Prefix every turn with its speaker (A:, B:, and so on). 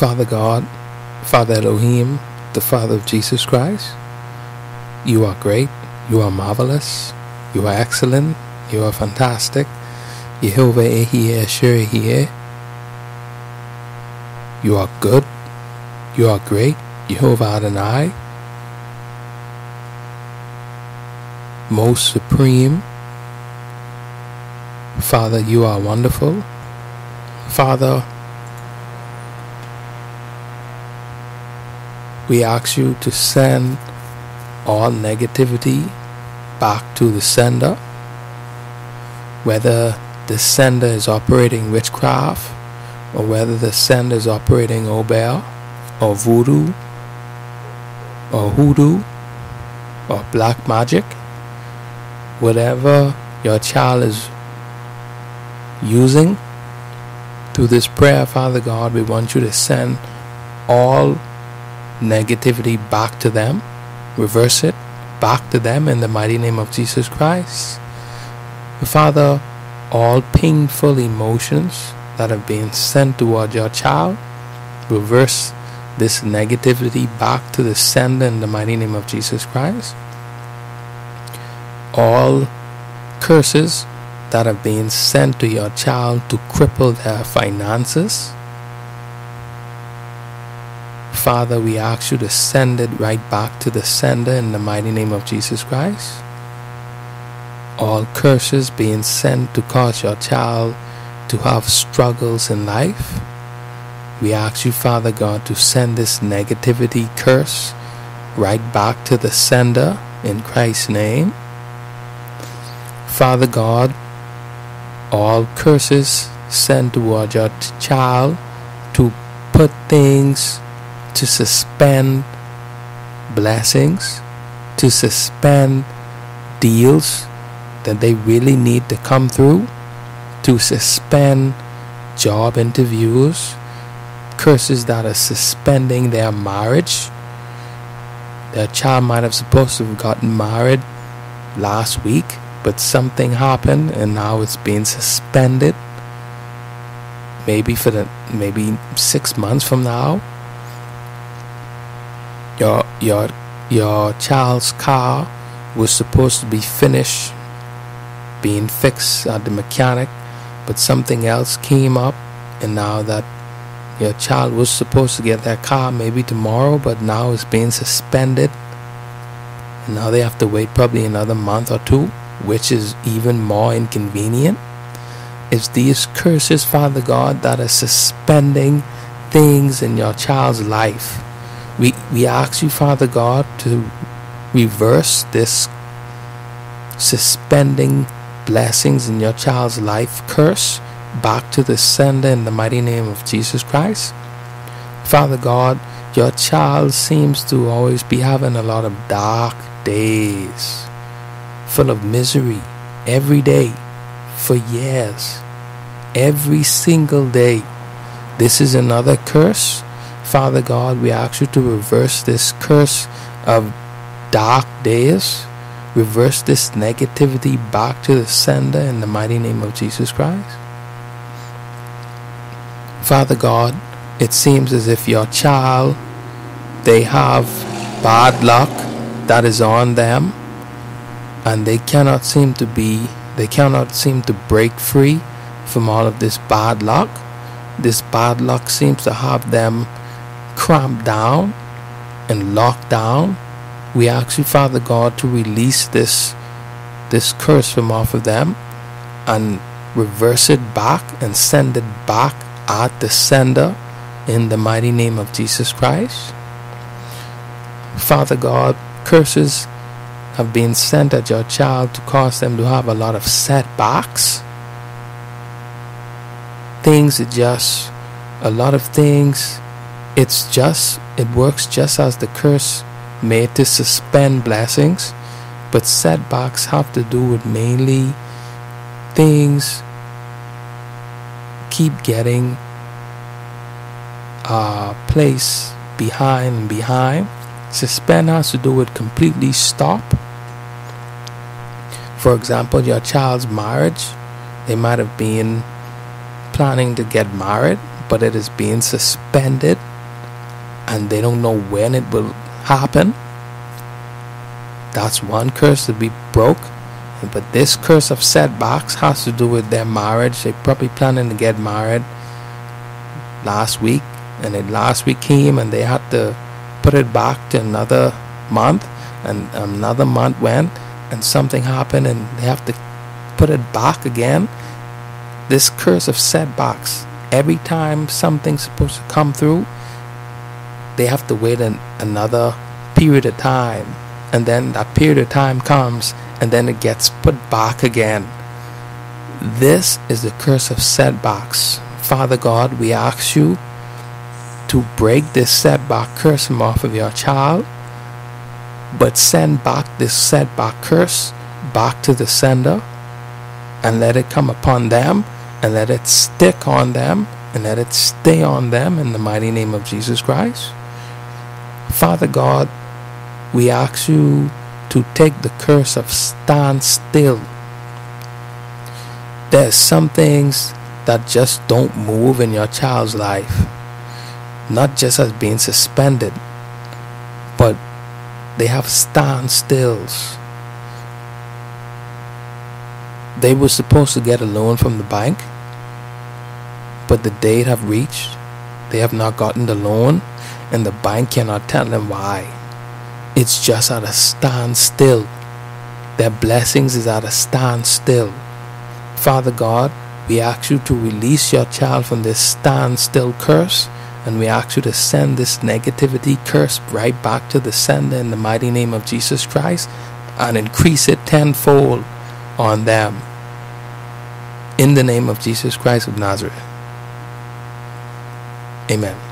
A: Father God, Father Elohim, the Father of Jesus Christ, you are great, you are marvelous, you are excellent, you are fantastic. Jehovah Ehi Asher You are good, you are great, Jehovah Adonai, most supreme. Father, you are wonderful. Father, we ask you to send all negativity back to the sender, whether the sender is operating witchcraft or whether the sender is operating Obel or voodoo or hoodoo or black magic, whatever your child is using through this prayer, Father God, we want you to send all negativity back to them, reverse it back to them in the mighty name of Jesus Christ. Father, all painful emotions that have been sent towards your child, reverse this negativity back to the sender in the mighty name of Jesus Christ. All curses that have been sent to your child to cripple their finances, Father, we ask you to send it right back to the sender in the mighty name of Jesus Christ. All curses being sent to cause your child to have struggles in life, we ask you, Father God, to send this negativity curse right back to the sender in Christ's name. Father God, all curses sent toward your child to put things to suspend blessings, to suspend deals that they really need to come through, to suspend job interviews, curses that are suspending their marriage. Their child might have supposed to have gotten married last week, but something happened and now it's being suspended. Maybe for the maybe six months from now your your your child's car was supposed to be finished being fixed at the mechanic but something else came up and now that your child was supposed to get their car maybe tomorrow but now it's being suspended. And now they have to wait probably another month or two which is even more inconvenient. It's these curses father god that are suspending things in your child's life we, we ask you, Father God, to reverse this suspending blessings in your child's life curse back to the sender in the mighty name of Jesus Christ. Father God, your child seems to always be having a lot of dark days, full of misery every day for years, every single day. This is another curse Father God, we ask you to reverse this curse of dark days, reverse this negativity back to the sender in the mighty name of Jesus Christ. Father God, it seems as if your child, they have bad luck that is on them, and they cannot seem to be, they cannot seem to break free from all of this bad luck. This bad luck seems to have them cramped down and locked down, we ask you, Father God, to release this this curse from off of them and reverse it back and send it back at the sender in the mighty name of Jesus Christ. Father God, curses have been sent at your child to cause them to have a lot of setbacks. Things that just, a lot of things it's just, it works just as the curse made to suspend blessings, but setbacks have to do with mainly things keep getting uh, place behind and behind. Suspend has to do with completely stop. For example, your child's marriage, they might have been planning to get married, but it is being suspended and they don't know when it will happen. That's one curse to be broke. But this curse of setbacks has to do with their marriage. They're probably planning to get married last week, and then last week came and they had to put it back to another month, and another month went, and something happened, and they have to put it back again. This curse of setbacks. Every time something's supposed to come through, they have to wait an, another period of time and then that period of time comes and then it gets put back again. This is the curse of setbacks. Father God, we ask you to break this setback curse from off of your child, but send back this setback curse back to the sender and let it come upon them and let it stick on them and let it stay on them in the mighty name of Jesus Christ. Father God, we ask you to take the curse of stand still. There's some things that just don't move in your child's life, not just as being suspended, but they have stand stills. They were supposed to get a loan from the bank, but the date have reached. They have not gotten the loan, and the bank cannot tell them why it's just at a standstill. Their blessings is at a standstill. Father God, we ask you to release your child from this standstill curse, and we ask you to send this negativity curse right back to the sender in the mighty name of Jesus Christ and increase it tenfold on them. In the name of Jesus Christ of Nazareth. Amen.